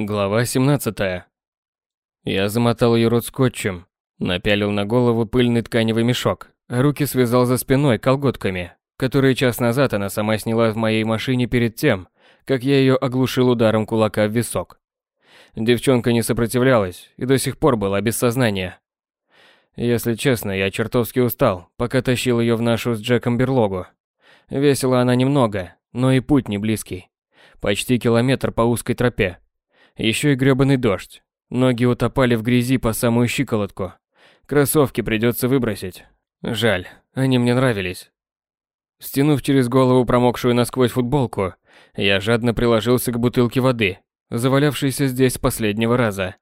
Глава 17. Я замотал ее рот скотчем, напялил на голову пыльный тканевый мешок, руки связал за спиной колготками, которые час назад она сама сняла в моей машине перед тем, как я ее оглушил ударом кулака в висок. Девчонка не сопротивлялась и до сих пор была без сознания. Если честно, я чертовски устал, пока тащил ее в нашу с Джеком берлогу. Весила она немного, но и путь не близкий. Почти километр по узкой тропе. Еще и грёбаный дождь. Ноги утопали в грязи по самую щиколотку. Кроссовки придется выбросить. Жаль, они мне нравились. Стянув через голову промокшую насквозь футболку, я жадно приложился к бутылке воды, завалявшейся здесь с последнего раза.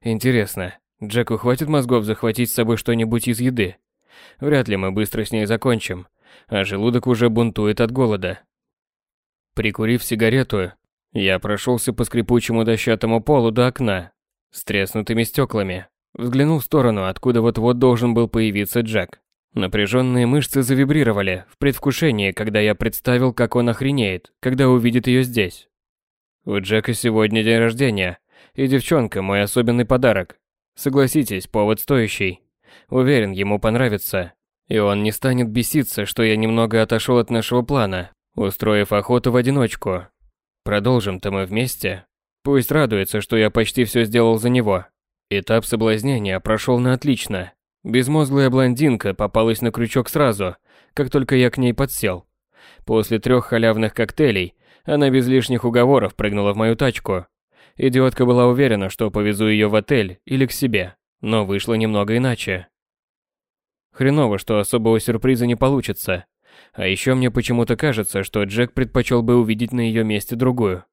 Интересно, Джеку хватит мозгов захватить с собой что-нибудь из еды? Вряд ли мы быстро с ней закончим, а желудок уже бунтует от голода. Прикурив сигарету, я прошелся по скрипучему дощатому полу до окна с треснутыми стеклами. Взглянул в сторону, откуда вот-вот должен был появиться Джек. Напряженные мышцы завибрировали в предвкушении, когда я представил, как он охренеет, когда увидит ее здесь. У Джека сегодня день рождения, и девчонка мой особенный подарок. Согласитесь, повод стоящий. Уверен, ему понравится. И он не станет беситься, что я немного отошел от нашего плана, устроив охоту в одиночку, Продолжим-то мы вместе. Пусть радуется, что я почти все сделал за него. Этап соблазнения прошел на отлично. Безмозглая блондинка попалась на крючок сразу, как только я к ней подсел. После трех халявных коктейлей она без лишних уговоров прыгнула в мою тачку. Идиотка была уверена, что повезу ее в отель или к себе, но вышло немного иначе. Хреново, что особого сюрприза не получится. А еще мне почему-то кажется, что Джек предпочел бы увидеть на ее месте другую.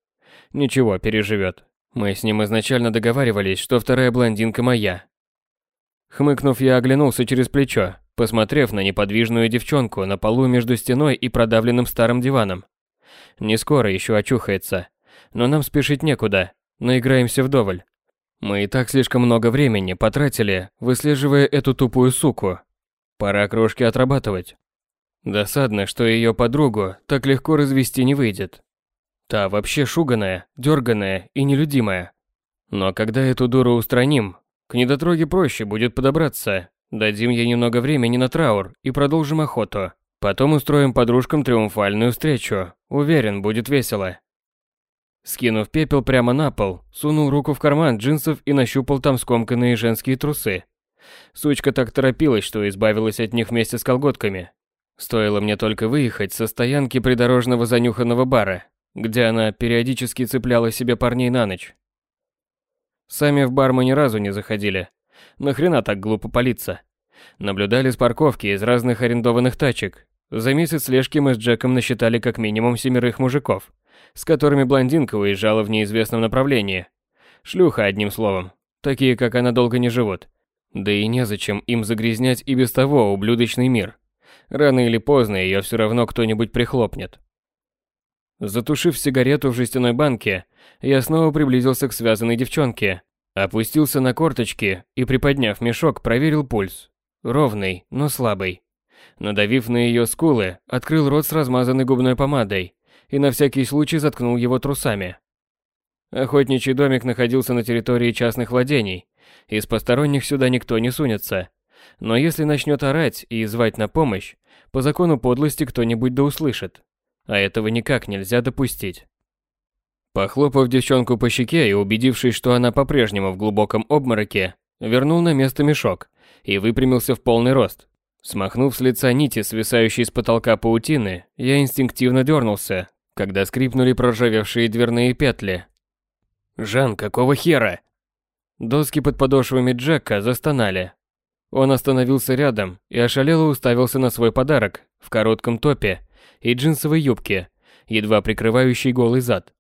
Ничего, переживет. Мы с ним изначально договаривались, что вторая блондинка моя. Хмыкнув, я оглянулся через плечо, посмотрев на неподвижную девчонку на полу между стеной и продавленным старым диваном. Не скоро еще очухается. Но нам спешить некуда, наиграемся вдоволь. Мы и так слишком много времени потратили, выслеживая эту тупую суку. Пора крошки отрабатывать. Досадно, что ее подругу так легко развести не выйдет. Та вообще шуганая, дерганая и нелюдимая. Но когда эту дуру устраним, к недотроге проще будет подобраться. Дадим ей немного времени на траур и продолжим охоту. Потом устроим подружкам триумфальную встречу. Уверен, будет весело. Скинув пепел прямо на пол, сунул руку в карман джинсов и нащупал там скомканные женские трусы. Сучка так торопилась, что избавилась от них вместе с колготками. Стоило мне только выехать со стоянки придорожного занюханного бара, где она периодически цепляла себе парней на ночь. Сами в бар мы ни разу не заходили. Нахрена так глупо палиться? Наблюдали с парковки из разных арендованных тачек. За месяц слежки мы с Джеком насчитали как минимум семерых мужиков, с которыми блондинка уезжала в неизвестном направлении. Шлюха, одним словом. Такие, как она, долго не живут. Да и незачем им загрязнять и без того ублюдочный мир. Рано или поздно ее все равно кто-нибудь прихлопнет. Затушив сигарету в жестяной банке, я снова приблизился к связанной девчонке, опустился на корточки и, приподняв мешок, проверил пульс. Ровный, но слабый. Надавив на ее скулы, открыл рот с размазанной губной помадой и на всякий случай заткнул его трусами. Охотничий домик находился на территории частных владений. Из посторонних сюда никто не сунется. Но если начнет орать и звать на помощь, по закону подлости кто-нибудь да услышит. А этого никак нельзя допустить. Похлопав девчонку по щеке и убедившись, что она по-прежнему в глубоком обмороке, вернул на место мешок и выпрямился в полный рост. Смахнув с лица нити, свисающей с потолка паутины, я инстинктивно дернулся, когда скрипнули проржавевшие дверные петли. «Жан, какого хера?» Доски под подошвами Джека застонали, он остановился рядом и ошалело уставился на свой подарок в коротком топе и джинсовой юбке, едва прикрывающей голый зад.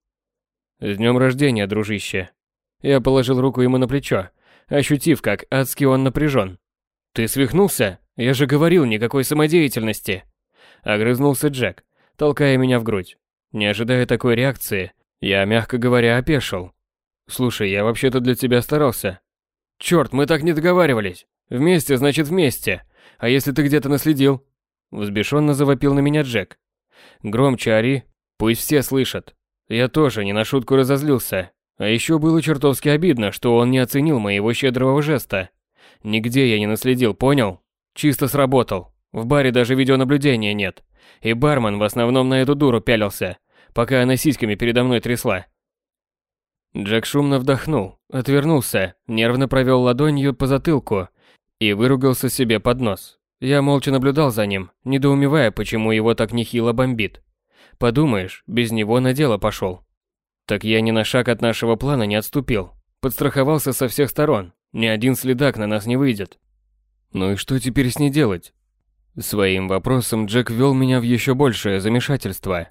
«С днем рождения, дружище!» Я положил руку ему на плечо, ощутив, как адски он напряжен. «Ты свихнулся? Я же говорил, никакой самодеятельности!» Огрызнулся Джек, толкая меня в грудь. Не ожидая такой реакции, я, мягко говоря, опешил. «Слушай, я вообще-то для тебя старался». «Черт, мы так не договаривались!» Вместе значит вместе. А если ты где-то наследил? Взбешенно завопил на меня Джек. Громче ори, пусть все слышат. Я тоже не на шутку разозлился. А еще было чертовски обидно, что он не оценил моего щедрого жеста. Нигде я не наследил, понял? Чисто сработал. В баре даже видеонаблюдения нет. И бармен в основном на эту дуру пялился, пока она сиськами передо мной трясла. Джек шумно вдохнул, отвернулся, нервно провел ладонью по затылку и выругался себе под нос. Я молча наблюдал за ним, недоумевая, почему его так нехило бомбит. Подумаешь, без него на дело пошел. Так я ни на шаг от нашего плана не отступил. Подстраховался со всех сторон. Ни один следак на нас не выйдет. Ну и что теперь с ней делать? Своим вопросом Джек ввел меня в еще большее замешательство.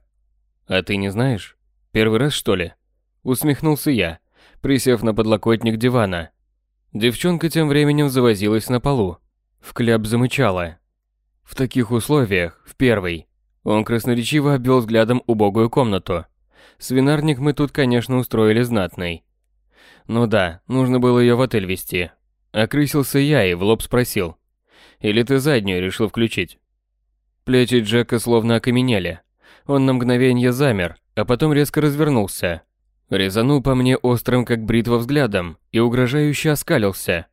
А ты не знаешь? Первый раз, что ли? Усмехнулся я, присев на подлокотник дивана. Девчонка тем временем завозилась на полу. В кляп замычала. В таких условиях, в первый, он красноречиво обвел взглядом убогую комнату. Свинарник мы тут, конечно, устроили знатный. Ну да, нужно было ее в отель везти. Окрысился я и в лоб спросил. Или ты заднюю решил включить? Плечи Джека словно окаменели. Он на мгновение замер, а потом резко развернулся. Резанул по мне острым, как бритва, взглядом и угрожающе оскалился.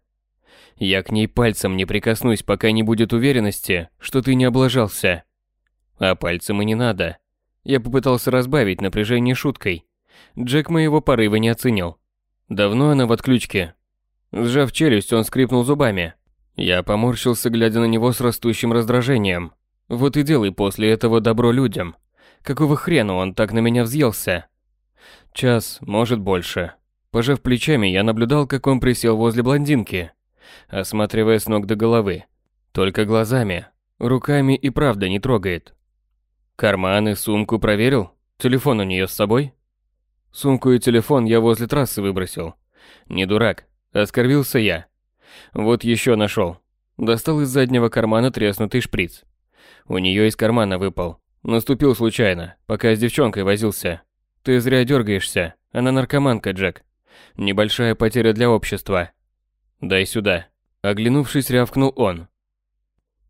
Я к ней пальцем не прикоснусь, пока не будет уверенности, что ты не облажался. А пальцем и не надо. Я попытался разбавить напряжение шуткой. Джек моего порыва не оценил. Давно она в отключке. Сжав челюсть, он скрипнул зубами. Я поморщился, глядя на него с растущим раздражением. Вот и делай после этого добро людям. Какого хрена он так на меня взъелся? Час, может больше. Пожав плечами, я наблюдал, как он присел возле блондинки, осматривая с ног до головы. Только глазами, руками и правда не трогает. Карманы, сумку проверил? Телефон у нее с собой? Сумку и телефон я возле трассы выбросил. Не дурак, оскорбился я. Вот еще нашел. Достал из заднего кармана треснутый шприц. У нее из кармана выпал. Наступил случайно, пока с девчонкой возился. Ты зря дергаешься. Она наркоманка, Джек. Небольшая потеря для общества. Дай сюда. Оглянувшись, рявкнул он.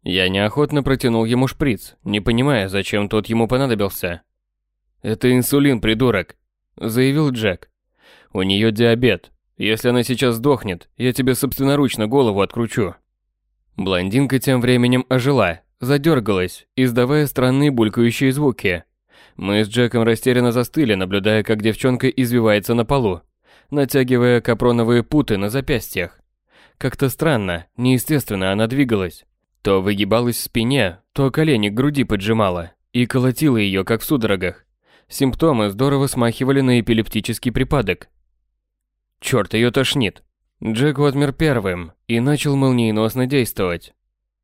Я неохотно протянул ему шприц, не понимая, зачем тот ему понадобился. «Это инсулин, придурок», — заявил Джек. «У нее диабет. Если она сейчас сдохнет, я тебе собственноручно голову откручу». Блондинка тем временем ожила, задергалась, издавая странные булькающие звуки. Мы с Джеком растерянно застыли, наблюдая, как девчонка извивается на полу, натягивая капроновые путы на запястьях. Как-то странно, неестественно она двигалась. То выгибалась в спине, то колени к груди поджимала и колотила ее, как в судорогах. Симптомы здорово смахивали на эпилептический припадок. Черт, ее тошнит. Джек отмер первым и начал молниеносно действовать.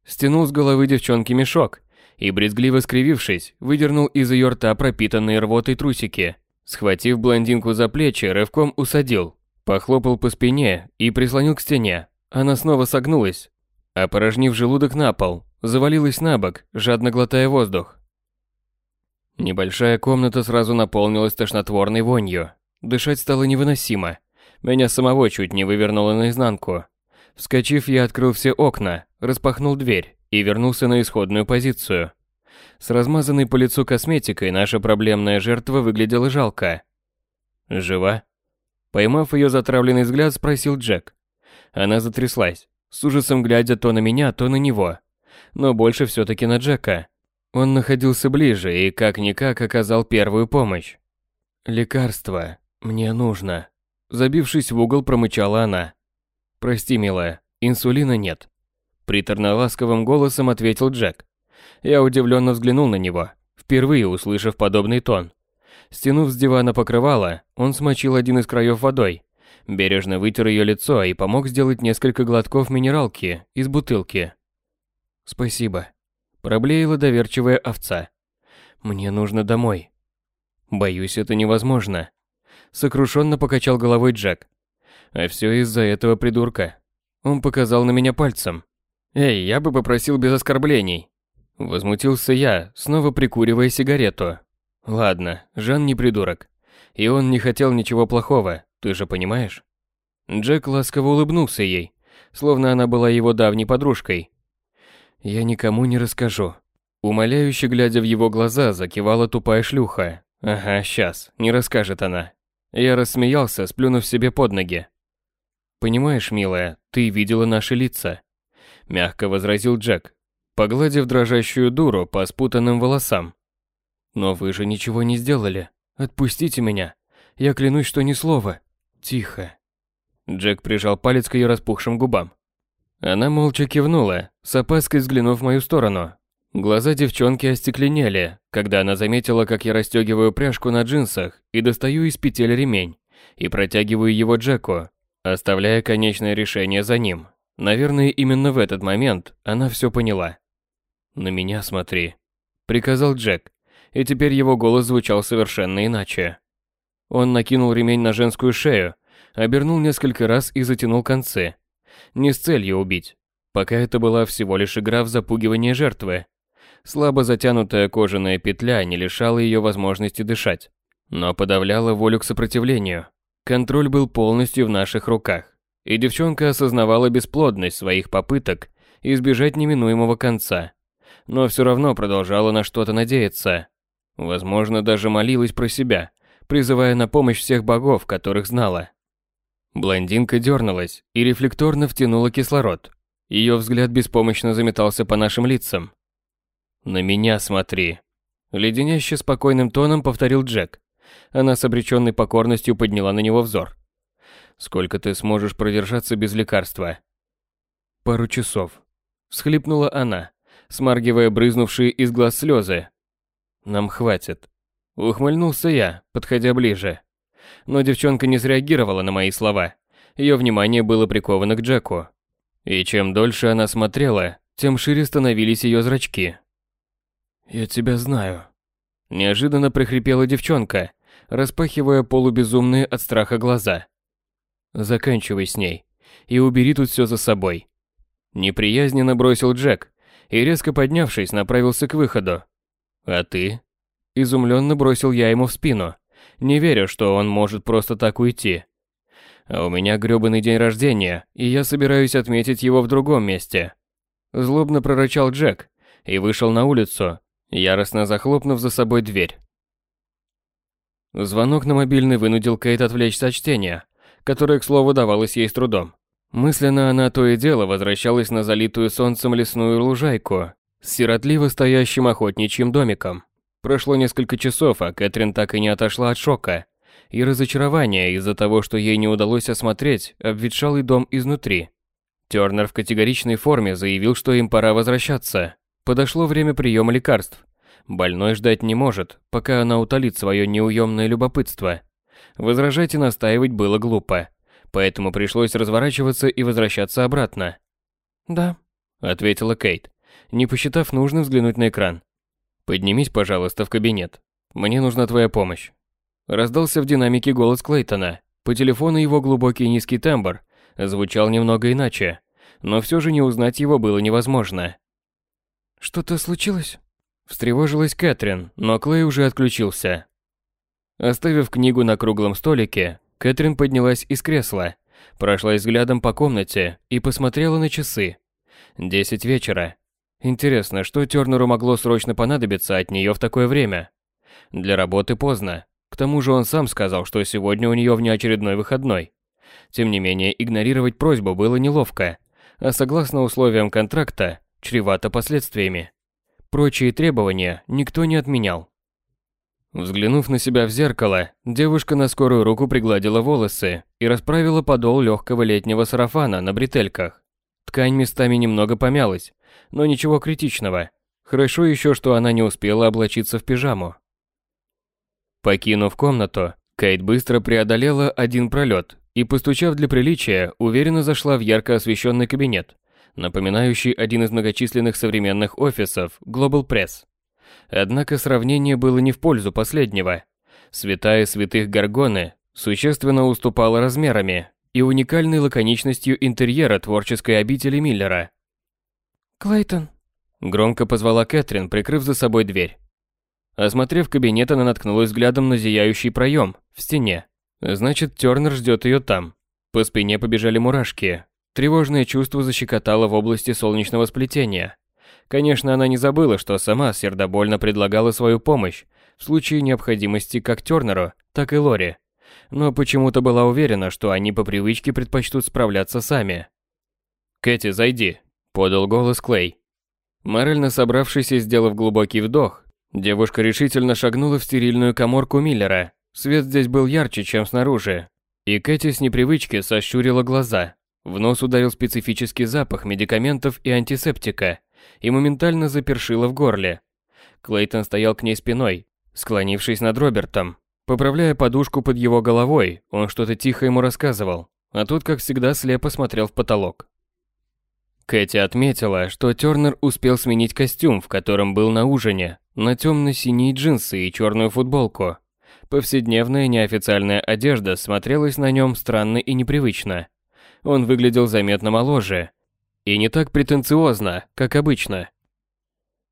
Стянул с головы девчонки мешок и, брезгливо скривившись, выдернул из ее рта пропитанные рвотой трусики. Схватив блондинку за плечи, рывком усадил, похлопал по спине и прислонил к стене. Она снова согнулась, опорожнив желудок на пол, завалилась на бок, жадно глотая воздух. Небольшая комната сразу наполнилась тошнотворной вонью. Дышать стало невыносимо. Меня самого чуть не вывернуло наизнанку. Вскочив, я открыл все окна, распахнул дверь и вернулся на исходную позицию. С размазанной по лицу косметикой наша проблемная жертва выглядела жалко. «Жива?» Поймав ее затравленный взгляд, спросил Джек. Она затряслась, с ужасом глядя то на меня, то на него. Но больше все-таки на Джека. Он находился ближе и как-никак оказал первую помощь. «Лекарство. Мне нужно». Забившись в угол, промычала она. «Прости, милая, инсулина нет. Приторно-ласковым голосом ответил Джек. Я удивленно взглянул на него, впервые услышав подобный тон. Стянув с дивана покрывало, он смочил один из краев водой, бережно вытер ее лицо и помог сделать несколько глотков минералки из бутылки. «Спасибо», – проблеяла доверчивая овца. «Мне нужно домой». «Боюсь, это невозможно», – сокрушенно покачал головой Джек. «А все из-за этого придурка». Он показал на меня пальцем. «Эй, я бы попросил без оскорблений». Возмутился я, снова прикуривая сигарету. «Ладно, Жан не придурок. И он не хотел ничего плохого, ты же понимаешь?» Джек ласково улыбнулся ей, словно она была его давней подружкой. «Я никому не расскажу». Умоляюще глядя в его глаза, закивала тупая шлюха. «Ага, сейчас, не расскажет она». Я рассмеялся, сплюнув себе под ноги. «Понимаешь, милая, ты видела наши лица», – мягко возразил Джек, погладив дрожащую дуру по спутанным волосам. «Но вы же ничего не сделали. Отпустите меня. Я клянусь, что ни слова. Тихо». Джек прижал палец к ее распухшим губам. Она молча кивнула, с опаской взглянув в мою сторону. Глаза девчонки остекленели, когда она заметила, как я расстегиваю пряжку на джинсах и достаю из петель ремень, и протягиваю его Джеку, оставляя конечное решение за ним. Наверное, именно в этот момент она все поняла. «На меня смотри», — приказал Джек, и теперь его голос звучал совершенно иначе. Он накинул ремень на женскую шею, обернул несколько раз и затянул концы. Не с целью убить. Пока это была всего лишь игра в запугивание жертвы. Слабо затянутая кожаная петля не лишала ее возможности дышать, но подавляла волю к сопротивлению. Контроль был полностью в наших руках, и девчонка осознавала бесплодность своих попыток избежать неминуемого конца но все равно продолжала на что-то надеяться. Возможно, даже молилась про себя, призывая на помощь всех богов, которых знала. Блондинка дернулась и рефлекторно втянула кислород. Ее взгляд беспомощно заметался по нашим лицам. «На меня смотри», — леденяще спокойным тоном повторил Джек. Она с обреченной покорностью подняла на него взор. «Сколько ты сможешь продержаться без лекарства?» «Пару часов», — всхлипнула она, смаргивая брызнувшие из глаз слезы. «Нам хватит». Ухмыльнулся я, подходя ближе. Но девчонка не среагировала на мои слова. Ее внимание было приковано к Джеку. И чем дольше она смотрела, тем шире становились ее зрачки. «Я тебя знаю», – неожиданно прохрипела девчонка, распахивая полубезумные от страха глаза. «Заканчивай с ней и убери тут все за собой». Неприязненно бросил Джек, и, резко поднявшись, направился к выходу. «А ты?» Изумленно бросил я ему в спину, не веря, что он может просто так уйти. А у меня грёбаный день рождения, и я собираюсь отметить его в другом месте. Злобно прорычал Джек и вышел на улицу, яростно захлопнув за собой дверь. Звонок на мобильный вынудил Кейт отвлечься от чтения, которое, к слову, давалось ей с трудом. Мысленно она то и дело возвращалась на залитую солнцем лесную лужайку с сиротливо стоящим охотничьим домиком. Прошло несколько часов, а Кэтрин так и не отошла от шока и разочарования из-за того, что ей не удалось осмотреть обветшалый дом изнутри. Тёрнер в категоричной форме заявил, что им пора возвращаться. Подошло время приема лекарств. Больной ждать не может, пока она утолит свое неуемное любопытство. Возражать и настаивать было глупо поэтому пришлось разворачиваться и возвращаться обратно. «Да», — ответила Кейт, не посчитав нужным взглянуть на экран. «Поднимись, пожалуйста, в кабинет. Мне нужна твоя помощь». Раздался в динамике голос Клейтона. По телефону его глубокий низкий тембр звучал немного иначе, но все же не узнать его было невозможно. «Что-то случилось?» Встревожилась Кэтрин, но Клей уже отключился. Оставив книгу на круглом столике, Кэтрин поднялась из кресла, прошлась взглядом по комнате и посмотрела на часы. Десять вечера. Интересно, что Тёрнеру могло срочно понадобиться от нее в такое время? Для работы поздно. К тому же он сам сказал, что сегодня у нее внеочередной выходной. Тем не менее, игнорировать просьбу было неловко, а согласно условиям контракта, чревато последствиями. Прочие требования никто не отменял. Взглянув на себя в зеркало, девушка на скорую руку пригладила волосы и расправила подол легкого летнего сарафана на бретельках. Ткань местами немного помялась, но ничего критичного. Хорошо еще, что она не успела облачиться в пижаму. Покинув комнату, Кейт быстро преодолела один пролет и, постучав для приличия, уверенно зашла в ярко освещенный кабинет, напоминающий один из многочисленных современных офисов Global Press. Однако сравнение было не в пользу последнего. Святая святых Гаргоны существенно уступала размерами и уникальной лаконичностью интерьера творческой обители Миллера. «Клейтон», — громко позвала Кэтрин, прикрыв за собой дверь. Осмотрев кабинет, она наткнулась взглядом на зияющий проем в стене. Значит, Тёрнер ждет ее там. По спине побежали мурашки. Тревожное чувство защекотало в области солнечного сплетения. Конечно, она не забыла, что сама сердобольно предлагала свою помощь в случае необходимости как Тёрнеру, так и Лори. но почему-то была уверена, что они по привычке предпочтут справляться сами. «Кэти, зайди», — подал голос Клей. Морально собравшись и сделав глубокий вдох, девушка решительно шагнула в стерильную коморку Миллера. Свет здесь был ярче, чем снаружи. И Кэти с непривычки сощурила глаза. В нос ударил специфический запах медикаментов и антисептика, и моментально запершило в горле. Клейтон стоял к ней спиной, склонившись над Робертом. Поправляя подушку под его головой, он что-то тихо ему рассказывал, а тут, как всегда, слепо смотрел в потолок. Кэти отметила, что Тёрнер успел сменить костюм, в котором был на ужине, на темно-синие джинсы и черную футболку. Повседневная неофициальная одежда смотрелась на нем странно и непривычно. Он выглядел заметно моложе и не так претенциозно, как обычно.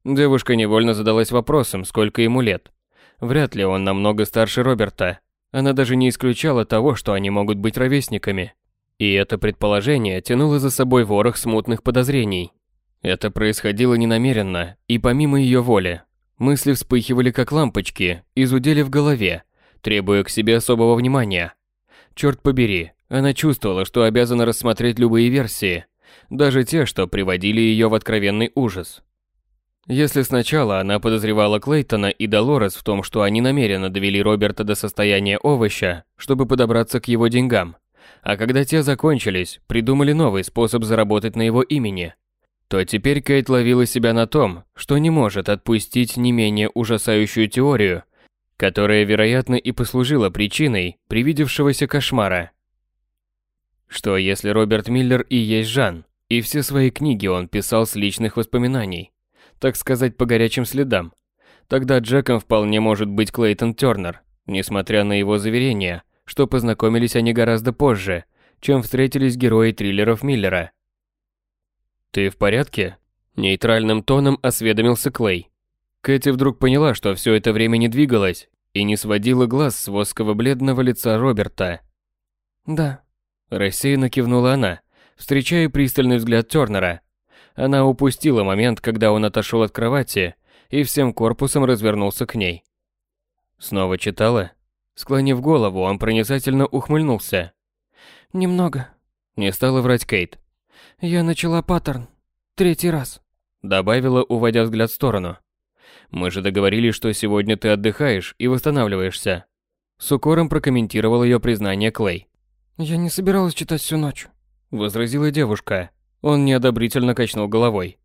Девушка невольно задалась вопросом, сколько ему лет. Вряд ли он намного старше Роберта. Она даже не исключала того, что они могут быть ровесниками. И это предположение тянуло за собой ворох смутных подозрений. Это происходило ненамеренно и помимо ее воли. Мысли вспыхивали как лампочки, изудели в голове, требуя к себе особого внимания. Черт побери, она чувствовала, что обязана рассмотреть любые версии, даже те, что приводили ее в откровенный ужас. Если сначала она подозревала Клейтона и Долорес в том, что они намеренно довели Роберта до состояния овоща, чтобы подобраться к его деньгам, а когда те закончились, придумали новый способ заработать на его имени, то теперь Кейт ловила себя на том, что не может отпустить не менее ужасающую теорию, которая, вероятно, и послужила причиной привидевшегося кошмара. Что если Роберт Миллер и есть Жан, и все свои книги он писал с личных воспоминаний, так сказать, по горячим следам, тогда Джеком вполне может быть Клейтон Тернер, несмотря на его заверения, что познакомились они гораздо позже, чем встретились герои триллеров Миллера. «Ты в порядке?» Нейтральным тоном осведомился Клей. Кэти вдруг поняла, что все это время не двигалась и не сводила глаз с восково-бледного лица Роберта. «Да», – рассеянно кивнула она, встречая пристальный взгляд Тернера. Она упустила момент, когда он отошел от кровати и всем корпусом развернулся к ней. Снова читала? Склонив голову, он проницательно ухмыльнулся. «Немного». Не стала врать Кейт. «Я начала паттерн. Третий раз». Добавила, уводя взгляд в сторону. «Мы же договорились, что сегодня ты отдыхаешь и восстанавливаешься». С укором прокомментировал ее признание Клей. «Я не собиралась читать всю ночь», — возразила девушка. Он неодобрительно качнул головой.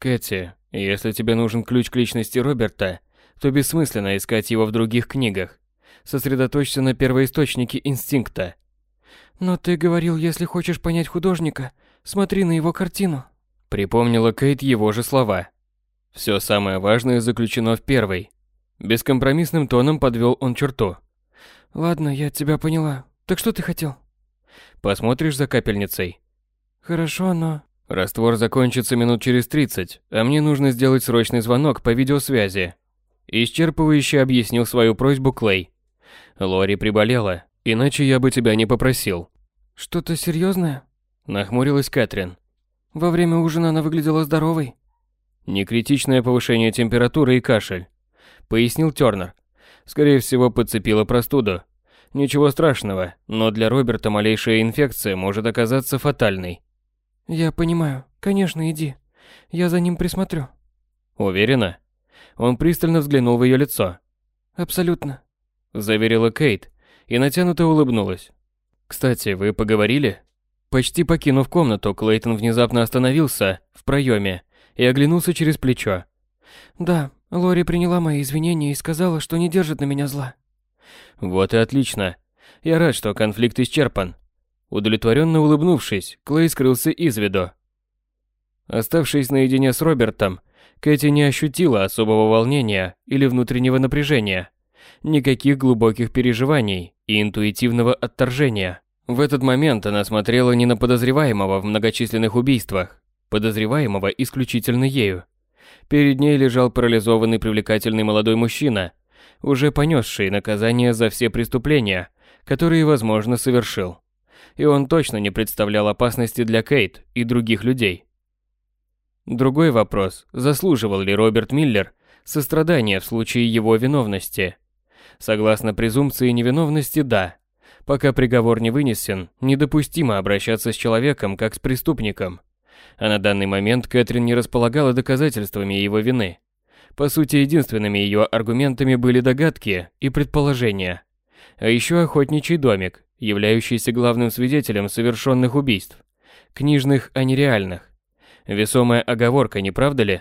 «Кэти, если тебе нужен ключ к личности Роберта, то бессмысленно искать его в других книгах. Сосредоточься на первоисточнике инстинкта. Но ты говорил, если хочешь понять художника, смотри на его картину. Припомнила Кейт его же слова. Все самое важное заключено в первой. Бескомпромиссным тоном подвел он черту. Ладно, я тебя поняла. Так что ты хотел? Посмотришь за капельницей. Хорошо, но... Раствор закончится минут через 30, а мне нужно сделать срочный звонок по видеосвязи. Исчерпывающе объяснил свою просьбу Клей. Лори приболела, иначе я бы тебя не попросил. Что-то серьезное? Нахмурилась Кэтрин. Во время ужина она выглядела здоровой. Некритичное повышение температуры и кашель, пояснил Тёрнер. Скорее всего, подцепила простуду. Ничего страшного, но для Роберта малейшая инфекция может оказаться фатальной. Я понимаю. Конечно, иди. Я за ним присмотрю. Уверена? Он пристально взглянул в ее лицо. Абсолютно заверила Кейт и натянуто улыбнулась. Кстати, вы поговорили? Почти покинув комнату, Клейтон внезапно остановился в проеме и оглянулся через плечо. Да, Лори приняла мои извинения и сказала, что не держит на меня зла. Вот и отлично. Я рад, что конфликт исчерпан. Удовлетворенно улыбнувшись, Клей скрылся из виду. Оставшись наедине с Робертом, Кэти не ощутила особого волнения или внутреннего напряжения никаких глубоких переживаний и интуитивного отторжения. В этот момент она смотрела не на подозреваемого в многочисленных убийствах, подозреваемого исключительно ею. Перед ней лежал парализованный привлекательный молодой мужчина, уже понесший наказание за все преступления, которые, возможно, совершил. И он точно не представлял опасности для Кейт и других людей. Другой вопрос, заслуживал ли Роберт Миллер сострадания в случае его виновности – Согласно презумпции невиновности, да, Пока приговор не вынесен, недопустимо обращаться с человеком как с преступником. А на данный момент Кэтрин не располагала доказательствами его вины. По сути, единственными ее аргументами были догадки и предположения. А еще охотничий домик, являющийся главным свидетелем совершенных убийств. Книжных, а не реальных. Весомая оговорка, не правда ли?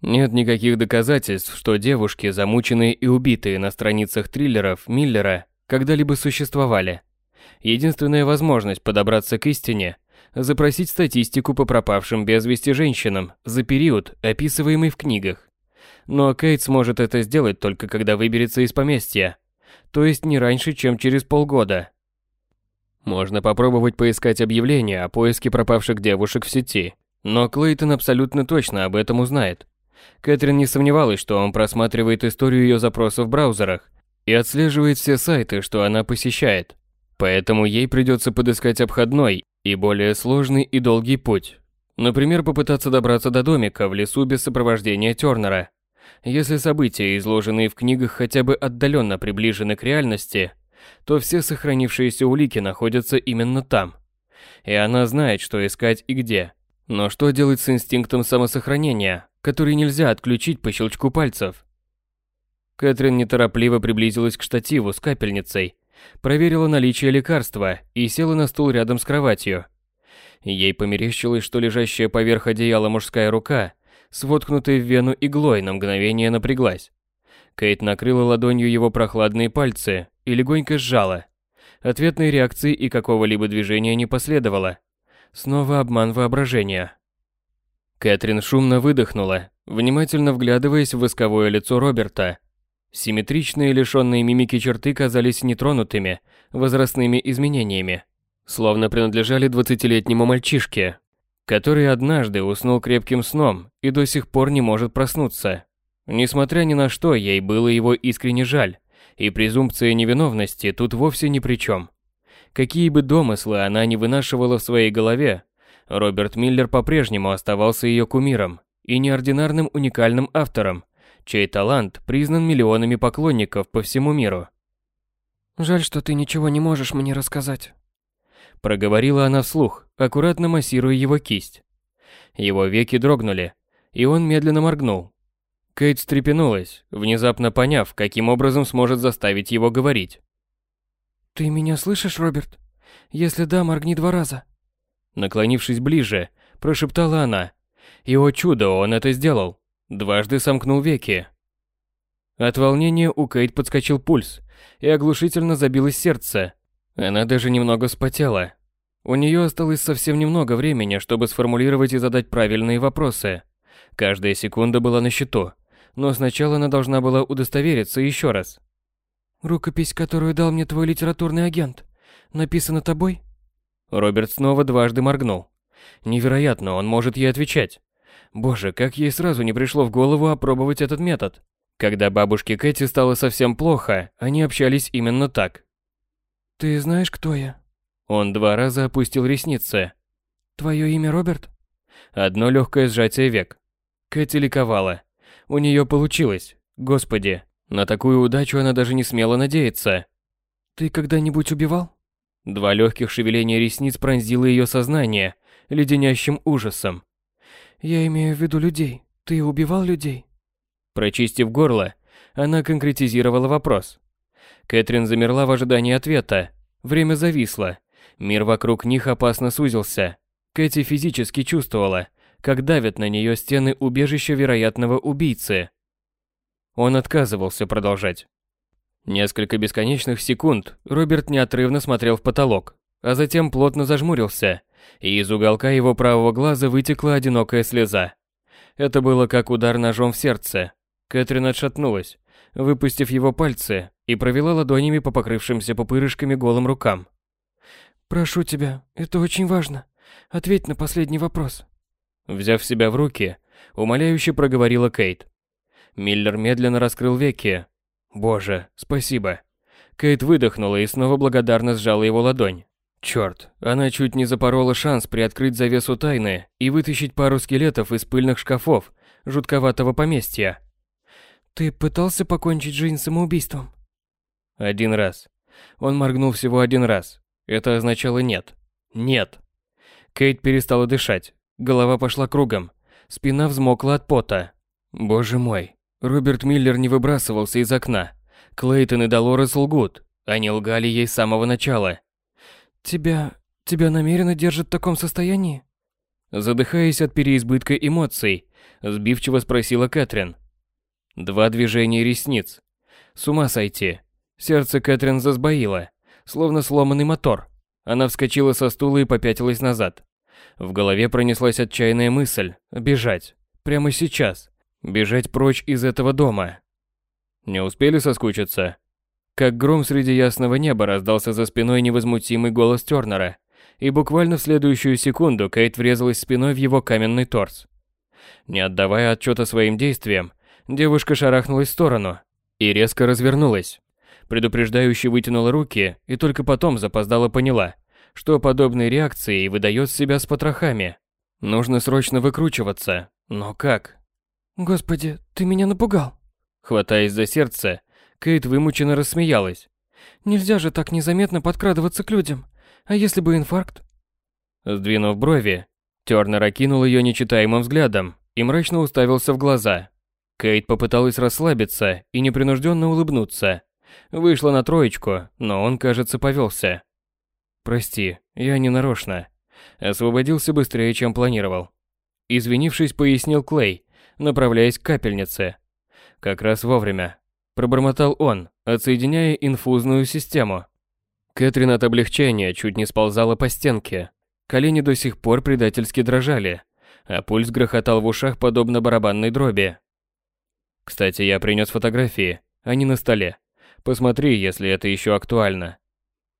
Нет никаких доказательств, что девушки, замученные и убитые на страницах триллеров Миллера, когда-либо существовали. Единственная возможность подобраться к истине – запросить статистику по пропавшим без вести женщинам за период, описываемый в книгах. Но Кейт сможет это сделать только когда выберется из поместья, то есть не раньше, чем через полгода. Можно попробовать поискать объявления о поиске пропавших девушек в сети, но Клейтон абсолютно точно об этом узнает. Кэтрин не сомневалась, что он просматривает историю ее запросов в браузерах и отслеживает все сайты, что она посещает. Поэтому ей придется подыскать обходной и более сложный и долгий путь. Например, попытаться добраться до домика в лесу без сопровождения Тернера. Если события, изложенные в книгах, хотя бы отдаленно приближены к реальности, то все сохранившиеся улики находятся именно там. И она знает, что искать и где. Но что делать с инстинктом самосохранения, который нельзя отключить по щелчку пальцев? Кэтрин неторопливо приблизилась к штативу с капельницей, проверила наличие лекарства и села на стул рядом с кроватью. Ей померещилось, что лежащая поверх одеяла мужская рука с воткнутой в вену иглой на мгновение напряглась. Кейт накрыла ладонью его прохладные пальцы и легонько сжала. Ответной реакции и какого-либо движения не последовало. Снова обман воображения. Кэтрин шумно выдохнула, внимательно вглядываясь в восковое лицо Роберта. Симметричные лишенные мимики черты казались нетронутыми возрастными изменениями, словно принадлежали двадцатилетнему мальчишке, который однажды уснул крепким сном и до сих пор не может проснуться. Несмотря ни на что, ей было его искренне жаль, и презумпция невиновности тут вовсе ни при чем. Какие бы домыслы она ни вынашивала в своей голове, Роберт Миллер по-прежнему оставался ее кумиром и неординарным уникальным автором, чей талант признан миллионами поклонников по всему миру. «Жаль, что ты ничего не можешь мне рассказать», – проговорила она вслух, аккуратно массируя его кисть. Его веки дрогнули, и он медленно моргнул. Кейт встрепенулась, внезапно поняв, каким образом сможет заставить его говорить. «Ты меня слышишь, Роберт? Если да, моргни два раза». Наклонившись ближе, прошептала она. И о чудо, он это сделал. Дважды сомкнул веки. От волнения у Кейт подскочил пульс, и оглушительно забилось сердце. Она даже немного вспотела. У нее осталось совсем немного времени, чтобы сформулировать и задать правильные вопросы. Каждая секунда была на счету, но сначала она должна была удостовериться еще раз. Рукопись, которую дал мне твой литературный агент, написана тобой? Роберт снова дважды моргнул. Невероятно, он может ей отвечать. Боже, как ей сразу не пришло в голову опробовать этот метод. Когда бабушке Кэти стало совсем плохо, они общались именно так. «Ты знаешь, кто я?» Он два раза опустил ресницы. «Твое имя Роберт?» Одно легкое сжатие век. Кэти ликовала. У нее получилось. Господи, на такую удачу она даже не смела надеяться. «Ты когда-нибудь убивал?» Два легких шевеления ресниц пронзило ее сознание леденящим ужасом. «Я имею в виду людей. Ты убивал людей?» Прочистив горло, она конкретизировала вопрос. Кэтрин замерла в ожидании ответа. Время зависло. Мир вокруг них опасно сузился. Кэти физически чувствовала, как давят на нее стены убежища вероятного убийцы. Он отказывался продолжать. Несколько бесконечных секунд Роберт неотрывно смотрел в потолок, а затем плотно зажмурился, и из уголка его правого глаза вытекла одинокая слеза. Это было как удар ножом в сердце. Кэтрин отшатнулась, выпустив его пальцы, и провела ладонями по покрывшимся пупырышками голым рукам. «Прошу тебя, это очень важно. Ответь на последний вопрос». Взяв себя в руки, умоляюще проговорила Кейт. Миллер медленно раскрыл веки. Боже, спасибо. Кейт выдохнула и снова благодарно сжала его ладонь. Черт, она чуть не запорола шанс приоткрыть завесу тайны и вытащить пару скелетов из пыльных шкафов жутковатого поместья. Ты пытался покончить жизнь самоубийством? Один раз. Он моргнул всего один раз. Это означало «нет». «Нет». Кейт перестала дышать. Голова пошла кругом. Спина взмокла от пота. Боже мой. Роберт Миллер не выбрасывался из окна. Клейтон и Долорес лгут. Они лгали ей с самого начала. «Тебя... тебя намеренно держат в таком состоянии?» Задыхаясь от переизбытка эмоций, сбивчиво спросила Кэтрин. Два движения ресниц. С ума сойти. Сердце Кэтрин засбоило, словно сломанный мотор. Она вскочила со стула и попятилась назад. В голове пронеслась отчаянная мысль – бежать. Прямо сейчас. Бежать прочь из этого дома. Не успели соскучиться? Как гром среди ясного неба раздался за спиной невозмутимый голос Тёрнера, и буквально в следующую секунду Кейт врезалась спиной в его каменный торс. Не отдавая отчета своим действиям, девушка шарахнулась в сторону и резко развернулась. Предупреждающе вытянула руки и только потом запоздала поняла, что подобной реакцией выдает себя с потрохами. Нужно срочно выкручиваться. Но как? «Господи, ты меня напугал!» Хватаясь за сердце, Кейт вымученно рассмеялась. «Нельзя же так незаметно подкрадываться к людям. А если бы инфаркт?» Сдвинув брови, Тёрнер окинул ее нечитаемым взглядом и мрачно уставился в глаза. Кейт попыталась расслабиться и непринужденно улыбнуться. Вышла на троечку, но он, кажется, повелся. «Прости, я не нарочно. Освободился быстрее, чем планировал». Извинившись, пояснил Клей, направляясь к капельнице. Как раз вовремя. Пробормотал он, отсоединяя инфузную систему. Кэтрин от облегчения чуть не сползала по стенке. Колени до сих пор предательски дрожали, а пульс грохотал в ушах подобно барабанной дроби. Кстати, я принес фотографии, они на столе. Посмотри, если это еще актуально.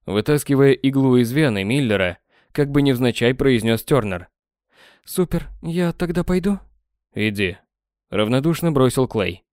Вытаскивая иглу из вены Миллера, как бы невзначай произнес Тернер. «Супер, я тогда пойду?» «Иди», — равнодушно бросил Клей.